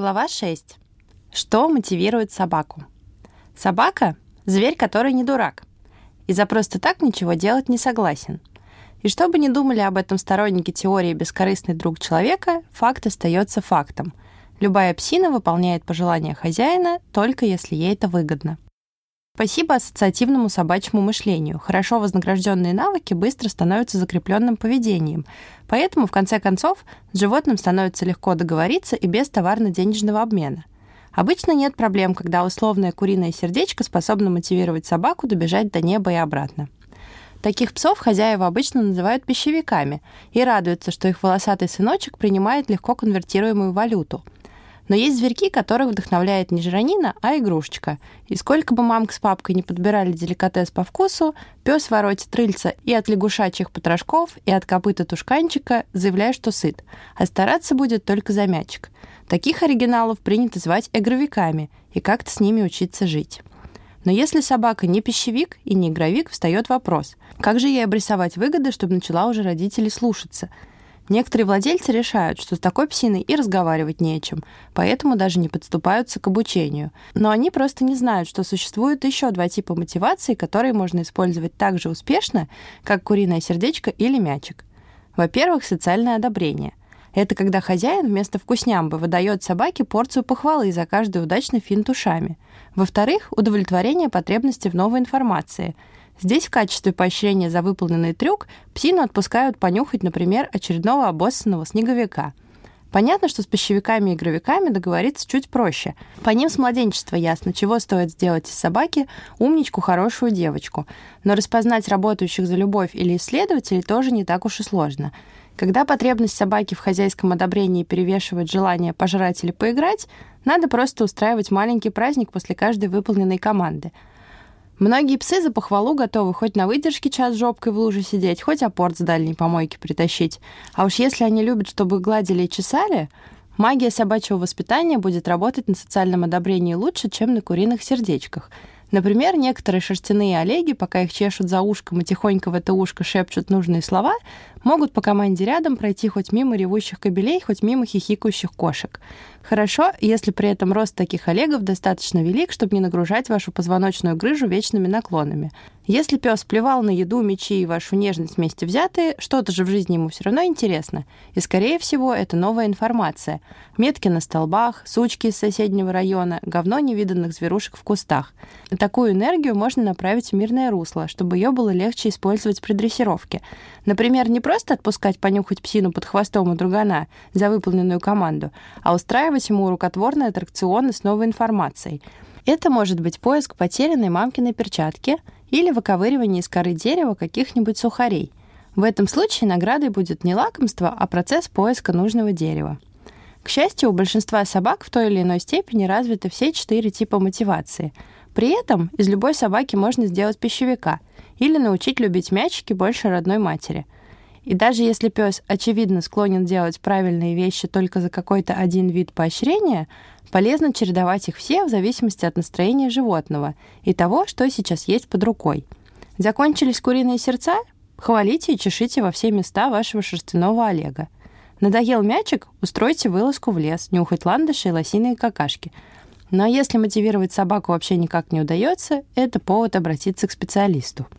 Глава 6. Что мотивирует собаку? Собака – зверь, который не дурак. И за просто так ничего делать не согласен. И что бы ни думали об этом сторонники теории «бескорыстный друг человека», факт остается фактом. Любая псина выполняет пожелания хозяина, только если ей это выгодно. Спасибо ассоциативному собачьему мышлению. Хорошо вознагражденные навыки быстро становятся закрепленным поведением. Поэтому, в конце концов, с животным становится легко договориться и без товарно-денежного обмена. Обычно нет проблем, когда условное куриное сердечко способно мотивировать собаку добежать до неба и обратно. Таких псов хозяева обычно называют пищевиками и радуются, что их волосатый сыночек принимает легко конвертируемую валюту – но есть зверьки, которых вдохновляет не жиранина, а игрушечка. И сколько бы мамка с папкой не подбирали деликатес по вкусу, пес воротит рыльца и от лягушачьих потрошков, и от копыта тушканчика, заявляя, что сыт. А стараться будет только за мячик. Таких оригиналов принято звать игровиками, и как-то с ними учиться жить. Но если собака не пищевик и не игровик, встает вопрос, как же ей обрисовать выгоды, чтобы начала уже родителей слушаться – Некоторые владельцы решают, что с такой псиной и разговаривать не о чем, поэтому даже не подступаются к обучению. Но они просто не знают, что существует еще два типа мотивации, которые можно использовать так же успешно, как куриное сердечко или мячик. Во-первых, социальное одобрение. Это когда хозяин вместо вкуснямбы выдает собаке порцию похвалы за каждый удачный финт ушами. Во-вторых, удовлетворение потребности в новой информации – Здесь в качестве поощрения за выполненный трюк псину отпускают понюхать, например, очередного обоссанного снеговика. Понятно, что с пищевиками и игровиками договориться чуть проще. По ним с младенчества ясно, чего стоит сделать из собаки умничку, хорошую девочку. Но распознать работающих за любовь или исследователей тоже не так уж и сложно. Когда потребность собаки в хозяйском одобрении перевешивает желание пожрать или поиграть, надо просто устраивать маленький праздник после каждой выполненной команды – Многие псы за похвалу готовы хоть на выдержке час жопкой в луже сидеть, хоть апорт с дальней помойки притащить. А уж если они любят, чтобы гладили и чесали, магия собачьего воспитания будет работать на социальном одобрении лучше, чем на куриных сердечках — Например, некоторые шерстяные олеги, пока их чешут за ушком и тихонько в это ушко шепчут нужные слова, могут по команде рядом пройти хоть мимо ревущих кобелей, хоть мимо хихикающих кошек. Хорошо, если при этом рост таких олегов достаточно велик, чтобы не нагружать вашу позвоночную грыжу вечными наклонами. Если пес плевал на еду, мечи и вашу нежность вместе взятые, что-то же в жизни ему все равно интересно. И, скорее всего, это новая информация. Метки на столбах, сучки из соседнего района, говно невиданных зверушек в кустах. Такую энергию можно направить в мирное русло, чтобы ее было легче использовать при дрессировке. Например, не просто отпускать понюхать псину под хвостом у другана за выполненную команду, а устраивать ему рукотворные аттракционы с новой информацией. Это может быть поиск потерянной мамкиной перчатки или выковыривание из коры дерева каких-нибудь сухарей. В этом случае наградой будет не лакомство, а процесс поиска нужного дерева. К счастью, у большинства собак в той или иной степени развиты все четыре типа мотивации — при этом из любой собаки можно сделать пищевика или научить любить мячики больше родной матери. И даже если пес очевидно склонен делать правильные вещи только за какой-то один вид поощрения, полезно чередовать их все в зависимости от настроения животного и того, что сейчас есть под рукой. Закончились куриные сердца? Хвалите и чешите во все места вашего шерстяного Олега. Надоел мячик? Устройте вылазку в лес, нюхать ландыши и лосиные какашки – но если мотивировать собаку вообще никак не удается, это повод обратиться к специалисту.